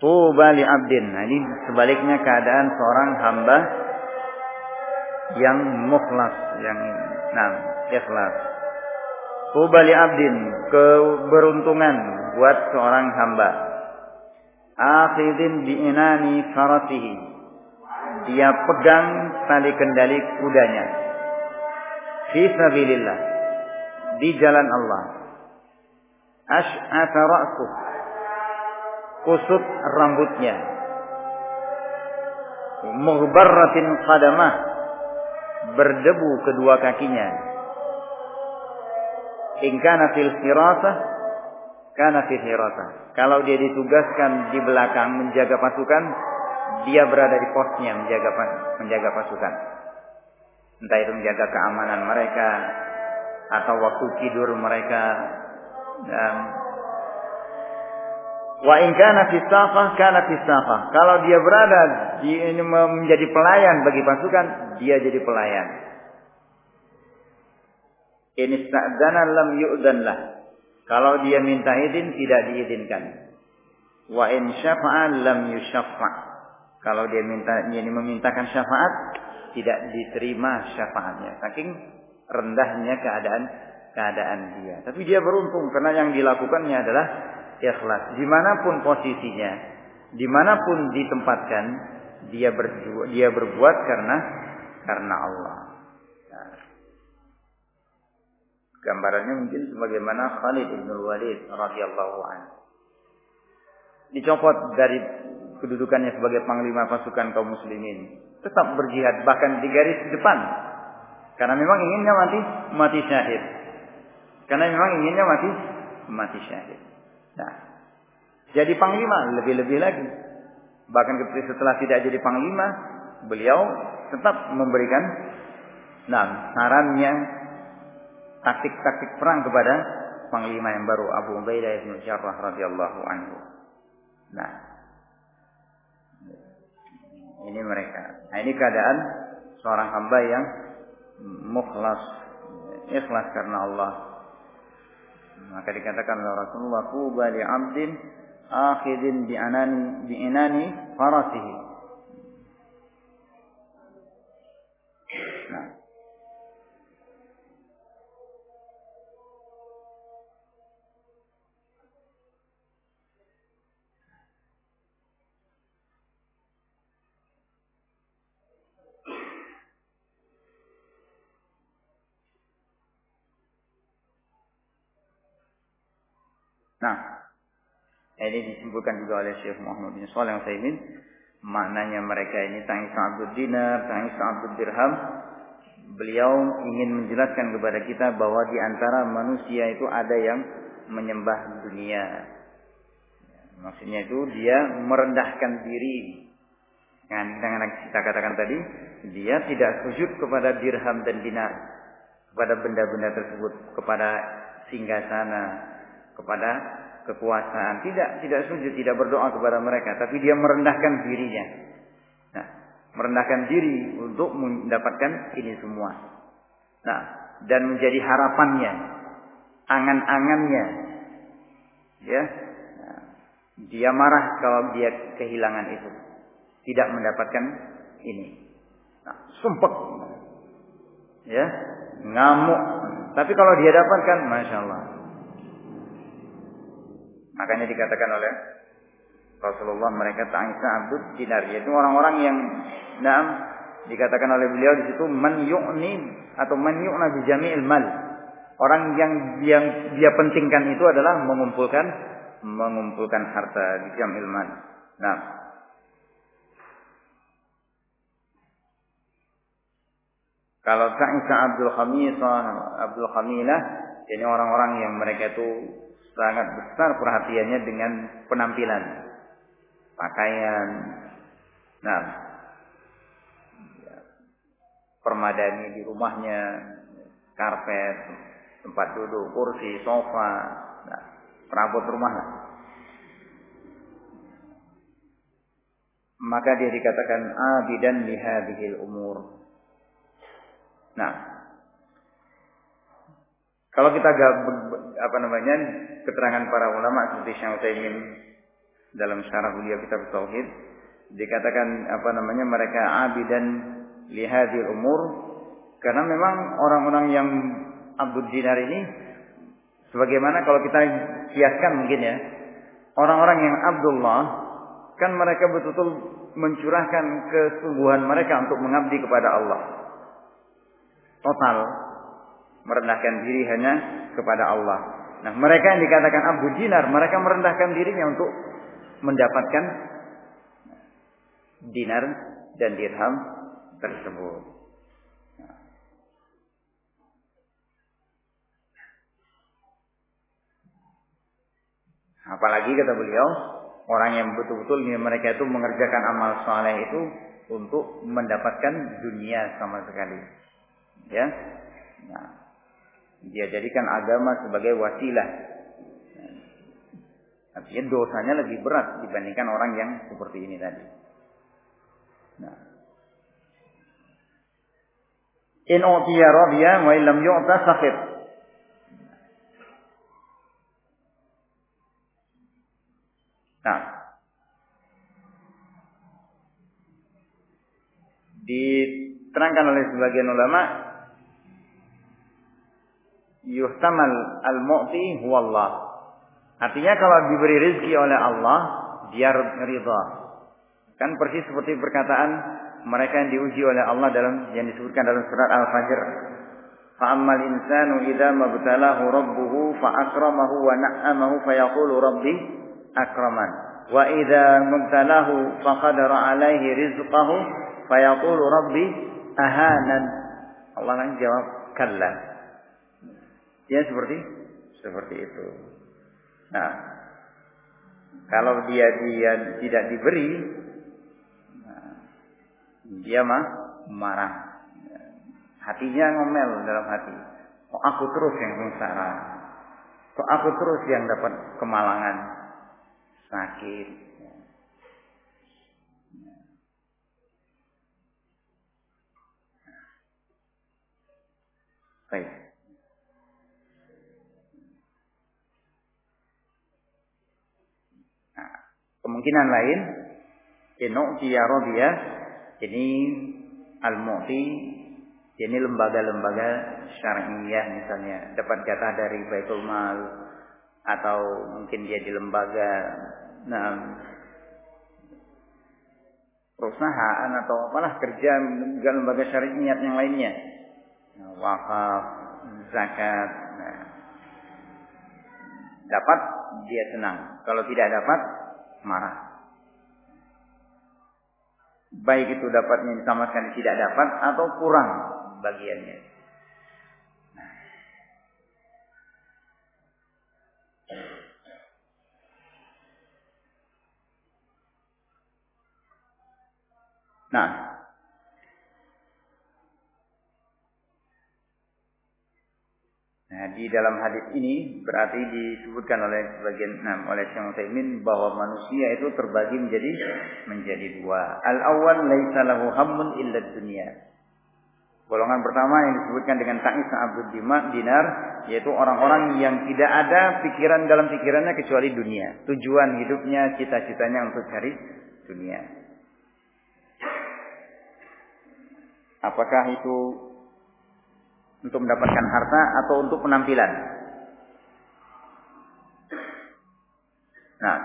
tuba li abdin. Nah, ini sebaliknya keadaan seorang hamba yang mukhlas, yang nah, ikhlas. Tuba li abdin, keberuntungan buat seorang hamba. Akhidin bi inani farasihi. Dia pegang tali kendali kudanya. Fi sabilillah. Di jalan Allah ash'ata ra'su kusut rambutnya. Mughbarratin qadamah. Berdebu kedua kakinya. In kana fil hirasah kana fil hirasah kalau dia ditugaskan di belakang menjaga pasukan dia berada di posnya menjaga menjaga pasukan. Entah itu menjaga keamanan mereka atau waktu tidur mereka dan wa in kana fi kana fi Kalau dia berada di menjadi pelayan bagi pasukan, dia jadi pelayan. Ini sta'dana lam yu'dan lah. Kalau dia minta izin tidak diizinkan. Wa in syafa'a lam. Kalau dia minta ini memintakan syafaat tidak diterima syafaatnya. Saking rendahnya keadaan keadaan dia. Tapi dia beruntung karena yang dilakukannya adalah ikhlas. Di mana pun posisinya, di mana pun ditempatkan, dia berbuat, dia berbuat karena karena Allah. Nah. Gambarannya mungkin sebagaimana Khalid bin Walid radhiyallahu anhu. dicopot dari kedudukannya sebagai panglima pasukan kaum muslimin. Tetap berjihad bahkan di garis depan. Karena memang inginnya mati mati syahid. Karena memang inginnya mati mati syahid. Nah, jadi panglima lebih-lebih lagi. Bahkan setelah tidak jadi panglima, beliau tetap memberikan nah, sarannya taktik-taktik perang kepada panglima yang baru Abu Ubaidah bin Jarrah radhiyallahu anhu. Nah, ini mereka. Nah, ini keadaan seorang hamba yang mukhlas, ikhlas karena Allah. Maka dikatakan oleh Rasulullah, "Quba li 'abdin akhidin bi anani bi inani farasihi." Ini disimpulkan juga oleh Syekh Muhammad bin Shalih Al-Utsaimin, maknanya mereka ini tangis Abdul Dinar, tangis Abdul Dirham. Beliau ingin menjelaskan kepada kita bahwa di antara manusia itu ada yang menyembah dunia. Maksudnya itu dia merendahkan diri. Dengan, dengan kita katakan tadi, dia tidak sujud kepada dirham dan dinar, kepada benda-benda tersebut, kepada singgasana, kepada kekuasaan. Tidak, tidak sujud, tidak berdoa kepada mereka, tapi dia merendahkan dirinya. Nah, merendahkan diri untuk mendapatkan ini semua. Nah, dan menjadi harapannya, angan-angannya. Ya. Nah, dia marah kalau dia kehilangan itu. Tidak mendapatkan ini. Nah, sumpek. Ya, ngamuk. Tapi kalau dia dapatkan, masya Allah, Makanya dikatakan oleh Rasulullah mereka ta'isa abdud dinar yaitu orang-orang yang naam dikatakan oleh beliau di situ man yu'ni atau man yu'na bi jami'il mal. Orang yang yang dia pentingkan itu adalah mengumpulkan mengumpulkan harta di jamil mal. Nah, Kalau Ta'isa Abdul Khamisah, Abdul Khamilah, ini orang-orang yang mereka itu sangat besar perhatiannya dengan penampilan, pakaian, nah, permadani di rumahnya, karpet, tempat duduk, kursi, sofa, nah, perabot rumah Maka dia dikatakan abidan lihadihil umur. Nah, kalau kita apa namanya keterangan para ulama seperti Syekh Utsaimin dalam syarah beliau kitab tauhid dikatakan apa namanya mereka abidan lihadil umur karena memang orang-orang yang Abdul Dinar ini sebagaimana kalau kita kiaskan mungkin ya orang-orang yang Abdullah kan mereka betul-betul mencurahkan kesungguhan mereka untuk mengabdi kepada Allah total merendahkan diri hanya kepada Allah. Nah, mereka yang dikatakan Abu Dinar, mereka merendahkan dirinya untuk mendapatkan dinar dan dirham tersebut. Apalagi kata beliau, orang yang betul-betul mereka itu mengerjakan amal soleh itu untuk mendapatkan dunia sama sekali. Ya. Nah, dia jadikan agama sebagai wasilah. Artinya dosanya lebih berat dibandingkan orang yang seperti ini tadi. Nah. In utiya radiya wa illam yu'ta sakhir. Nah. Diterangkan oleh sebagian ulama yuhtamal al-mu'ti huwallah. Artinya kalau diberi rezeki oleh Allah, dia ridha. Kan persis seperti perkataan mereka yang diuji oleh Allah dalam yang disebutkan dalam surat Al-Fajr. Fa'ammal insanu idza mabtalahu rabbuhu fa akramahu wa na'amahu fa yaqulu rabbi akraman. Wa idza mubtalahu faqadara alaihi rizqahu fayaqulu rabbi ahanan. Allah jawab kalla. Dia seperti seperti itu. Nah, kalau dia dia tidak diberi, nah, dia mah marah. Hatinya ngomel dalam hati. Kok aku terus yang sengsara? Kok aku terus yang dapat kemalangan? Sakit. Baik. Nah, kemungkinan lain, Inu'tiya Rabia, ini Al-Mu'ti ini lembaga-lembaga syariah misalnya dapat jatah dari Baitul Mal atau mungkin dia di lembaga nah, perusahaan atau apalah kerja juga lembaga syariah yang lainnya. Nah, wakaf zakat nah, dapat dia senang. Kalau tidak dapat marah. Baik itu dapatnya disamakan tidak dapat atau kurang bagiannya. Nah, Nah, di dalam hadis ini berarti disebutkan oleh sebagian nah, oleh Syekh Utsaimin bahwa manusia itu terbagi menjadi menjadi dua. Al awal laisa lahu hammun illa dunya. Golongan pertama yang disebutkan dengan ta'is abdul dinar yaitu orang-orang yang tidak ada pikiran dalam pikirannya kecuali dunia. Tujuan hidupnya, cita-citanya untuk cari dunia. Apakah itu untuk mendapatkan harta atau untuk penampilan? Nah,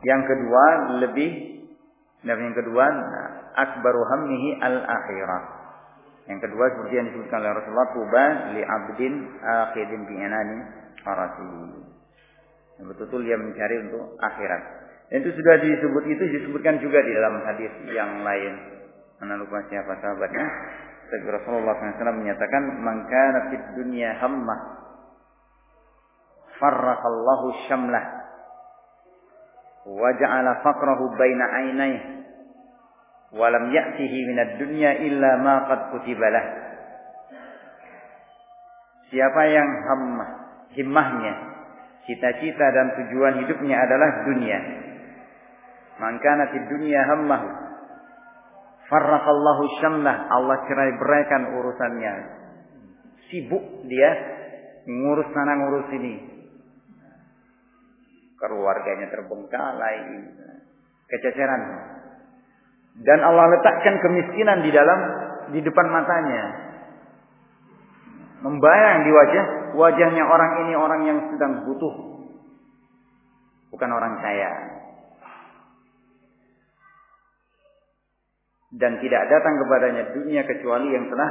yang kedua lebih dan yang kedua, nah, akbaru hammihi al-akhirah. Yang kedua seperti yang disebutkan oleh Rasulullah tuba li abdin akhidin bi anani farasi. Betul-betul dia mencari untuk akhirat. Dan itu sudah disebut itu disebutkan juga di dalam hadis yang lain. Mana lupa siapa sahabatnya? Rasulullah SAW menyatakan, "Man kana fid dunya hammah farraqallahu syamlah wa ja'ala faqrahu baina 'ainaihi walam ya'tihi minad dunya illa ma qad kutibalah. Siapa yang hammah, himmahnya, cita-cita dan tujuan hidupnya adalah dunia. Maka di dunia hammah. Farraqallahu syamlah. Allah cerai beraikan urusannya. Sibuk dia ngurus sana ngurus ini. Keluarganya terbengkalai. Kececeran dan Allah letakkan kemiskinan di dalam di depan matanya. Membayang di wajah wajahnya orang ini orang yang sedang butuh. Bukan orang kaya. Dan tidak datang kepadanya dunia kecuali yang telah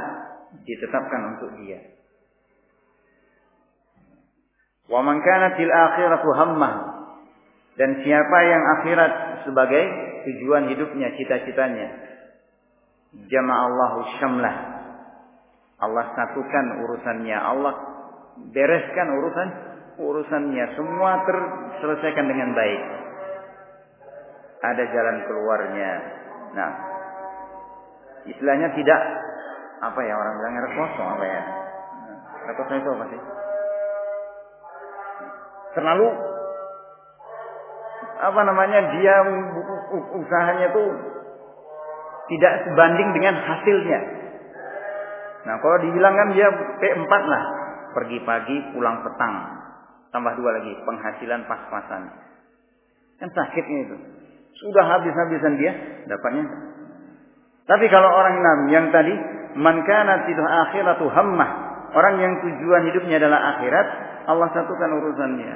ditetapkan untuk dia. Wa man kanat akhiratu hammah dan siapa yang akhirat sebagai tujuan hidupnya, cita-citanya. Jama'allahu syamlah. Allah satukan urusannya. Allah bereskan urusan urusannya. Semua terselesaikan dengan baik. Ada jalan keluarnya. Nah, istilahnya tidak apa ya orang bilang rekoso apa ya? Rekoso itu apa sih? Terlalu apa namanya dia usahanya tuh tidak sebanding dengan hasilnya. Nah kalau dibilang kan dia P4 lah, pergi pagi pulang petang, tambah dua lagi penghasilan pas-pasan. Kan sakitnya itu. Sudah habis-habisan dia dapatnya. Tapi kalau orang enam yang tadi man kana akhiratu hammah, orang yang tujuan hidupnya adalah akhirat, Allah satukan urusannya.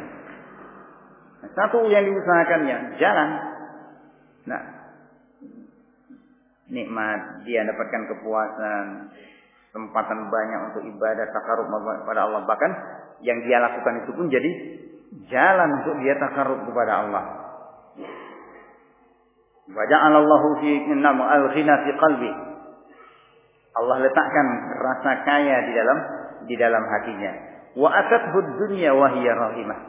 Satu yang diusahakannya, jalan. Nah, nikmat dia dapatkan kepuasan, kesempatan banyak untuk ibadah takarub pada Allah bahkan yang dia lakukan itu pun jadi jalan untuk dia takarrub kepada Allah. Waja'alallahu fi innam al-ghina fi qalbi. Allah letakkan rasa kaya di dalam di dalam hatinya. Wa atathu dunya wa hiya rahimah.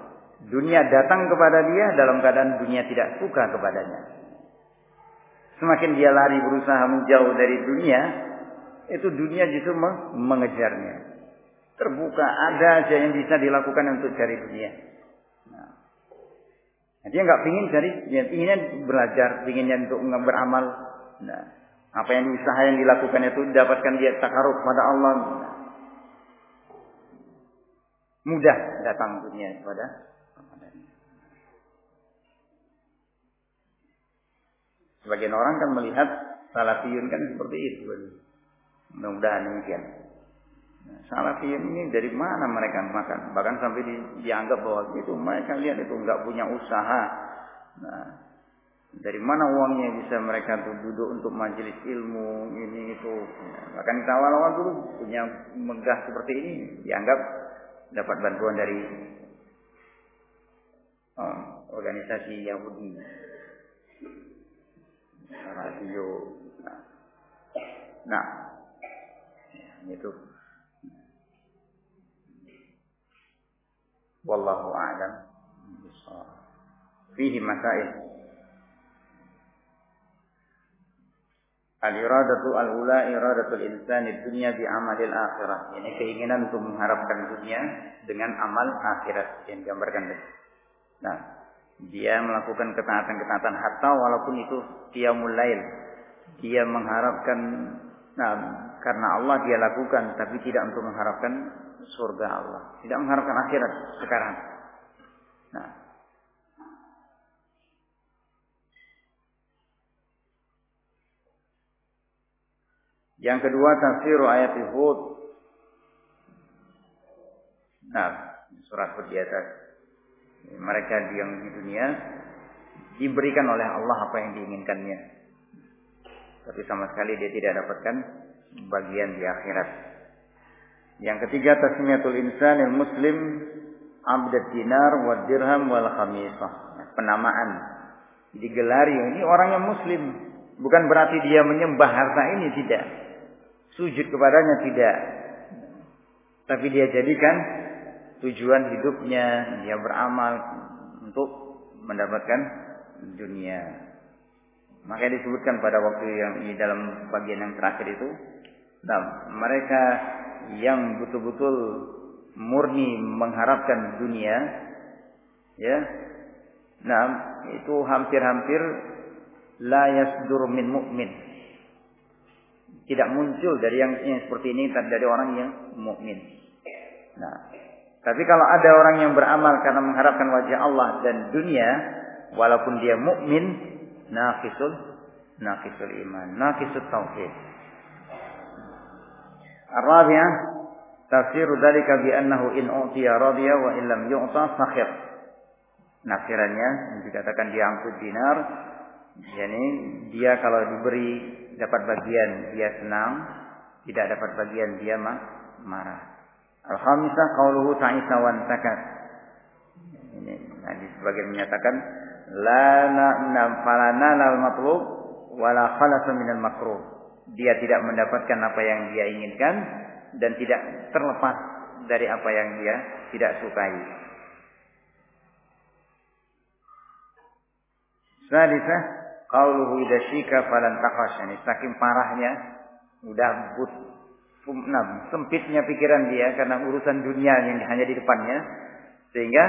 Dunia datang kepada dia dalam keadaan dunia tidak suka kepadanya. Semakin dia lari berusaha menjauh dari dunia, itu dunia justru mengejarnya. Terbuka ada aja yang bisa dilakukan untuk cari dunia. Nah, dia nggak pingin cari, dia inginnya belajar, pinginnya untuk beramal. Nah, apa yang usaha yang dilakukan itu dapatkan dia takaruk pada Allah. Nah, mudah datang dunia kepada Sebagian orang kan melihat salafiyun kan seperti itu. Mudah-mudahan demikian. Nah, salafiyun ini dari mana mereka makan? Bahkan sampai di, dianggap bahwa itu mereka lihat itu nggak punya usaha. Nah, dari mana uangnya bisa mereka tuh duduk untuk majelis ilmu ini itu. Nah, bahkan kita awal-awal dulu punya megah seperti ini dianggap dapat bantuan dari oh, organisasi Yahudi radio. Nah, nah itu. Wallahu a'lam. Fihi masail. Al-iradatu al-ula iradatul insani dunya bi amalil akhirah. Ini keinginan untuk mengharapkan dunia dengan amal akhirat yang digambarkan. Nah, dia melakukan ketaatan-ketaatan hatta walaupun itu dia mulai dia mengharapkan nah karena Allah dia lakukan tapi tidak untuk mengharapkan surga Allah. Tidak mengharapkan akhirat sekarang. Nah. Yang kedua tafsir ayat Hud. Nah surat Hud di atas. Mereka yang di dunia. Diberikan oleh Allah apa yang diinginkannya. Tapi sama sekali dia tidak dapatkan bagian di akhirat. Yang ketiga tasmiyatul insan yang muslim abdad dinar wa dirham wal khamisah. Penamaan digelari ini orang yang muslim. Bukan berarti dia menyembah harta ini tidak. Sujud kepadanya tidak. Tapi dia jadikan tujuan hidupnya dia beramal untuk mendapatkan dunia. Maka disebutkan pada waktu yang di dalam bagian yang terakhir itu, nah, mereka yang betul-betul murni mengharapkan dunia, ya, nah itu hampir-hampir la yasdur min mukmin. Tidak muncul dari yang, yang seperti ini dari orang yang mukmin. Nah, tapi kalau ada orang yang beramal karena mengharapkan wajah Allah dan dunia, walaupun dia mukmin, naqisul naqisul iman, naqisul tauhid. Dzalika bi annahu in utiya radiya wa in lam yu'ta sakhir. Nafsirannya dikatakan dia angkut dinar, yakni dia kalau diberi dapat bagian dia senang, tidak dapat bagian dia marah. Al-khamisah qauluhu ta'isa wan takat. Ini hadis sebagian menyatakan la na falana lal matlub wala khalasa minal makruh. Dia tidak mendapatkan apa yang dia inginkan dan tidak terlepas dari apa yang dia tidak sukai. Sadisah qauluhu idza falan taqash. Ini saking parahnya udah but nah, sempitnya pikiran dia karena urusan dunia yang hanya di depannya sehingga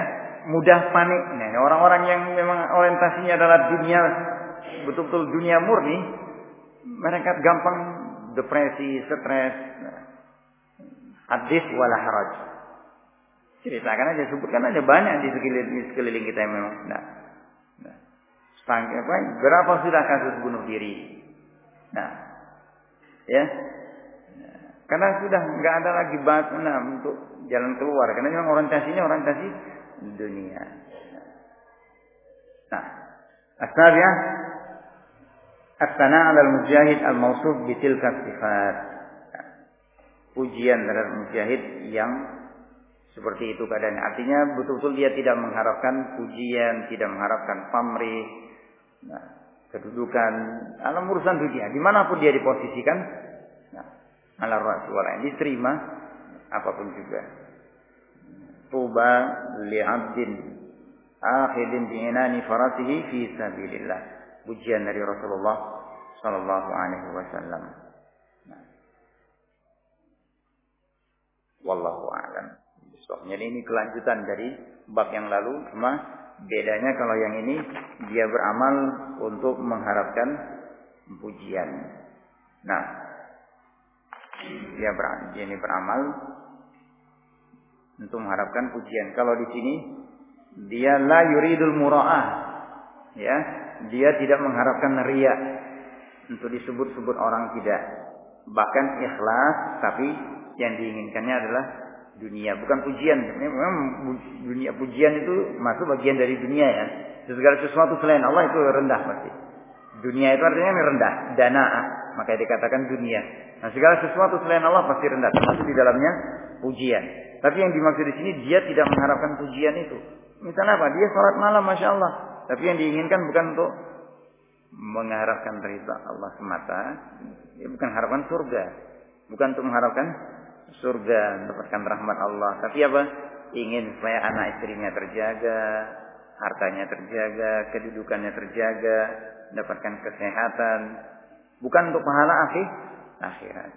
mudah panik. Nah, orang-orang yang memang orientasinya adalah dunia betul-betul dunia murni, mereka gampang depresi, stres. Nah, hadis wala haraj. Ceritakan aja, sebutkan aja banyak di sekeliling, di sekeliling kita yang memang. Nah, nah. berapa sudah kasus bunuh diri? Nah, ya, karena sudah nggak ada lagi bakna untuk jalan keluar. Karena memang orientasinya orientasi dunia. Nah, asalnya As-sana al-mujahid al-mausuf bitilka sifat. Ujian terhadap mujahid yang Seperti itu keadaannya. Artinya betul-betul dia tidak mengharapkan pujian, tidak mengharapkan pamrih, nah, kedudukan, dalam urusan dunia. Di mana pun dia diposisikan, nah, ala rasulullah diterima apa pun juga. Tuba li'abdin akhidin bi'inani farasihi fi sabilillah. Pujian dari Rasulullah sallallahu alaihi wasallam. Nah. Wallahu a'lam. Jadi ini kelanjutan dari bab yang lalu, cuma bedanya kalau yang ini dia beramal untuk mengharapkan pujian. Nah, dia, ber, dia ini beramal untuk mengharapkan pujian. Kalau di sini dia la yuridul mura'ah, ya, dia tidak mengharapkan ria untuk disebut-sebut orang tidak. Bahkan ikhlas, tapi yang diinginkannya adalah dunia, bukan pujian. Memang dunia pujian itu masuk bagian dari dunia ya. Segala sesuatu selain Allah itu rendah pasti. Dunia itu artinya rendah, dana, maka dikatakan dunia. Nah, segala sesuatu selain Allah pasti rendah, termasuk di dalamnya pujian. Tapi yang dimaksud di sini dia tidak mengharapkan pujian itu. Misalnya apa? Dia sholat malam, masya Allah. Tapi yang diinginkan bukan untuk mengharapkan ridha Allah semata, ya bukan harapan surga, bukan untuk mengharapkan surga, mendapatkan rahmat Allah. Tapi apa? Ingin supaya anak istrinya terjaga, hartanya terjaga, kedudukannya terjaga, mendapatkan kesehatan. Bukan untuk pahala akhir, akhirat.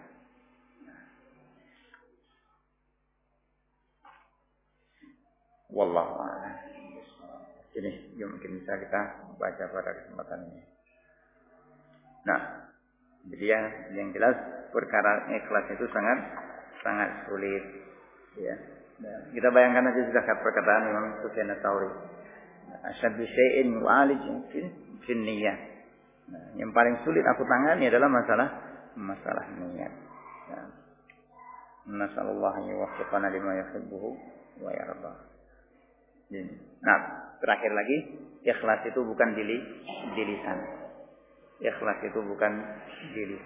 Wallahu a'lam. Ini yang mungkin bisa kita baca pada kesempatan ini. Nah, jadi yang, yang jelas perkara ikhlas itu sangat sangat sulit ya. Nah, kita bayangkan aja sudah perkataan Imam Sufyan Tsauri asyaddu syai'in walij fi niyyah. Nah, yang paling sulit aku tangani adalah masalah masalah niat. Nah, nasallallahu an yuwaffiqana lima yuhibbuhu wa yarda nah terakhir lagi ikhlas itu bukan di, di ikhlas itu bukan di lisan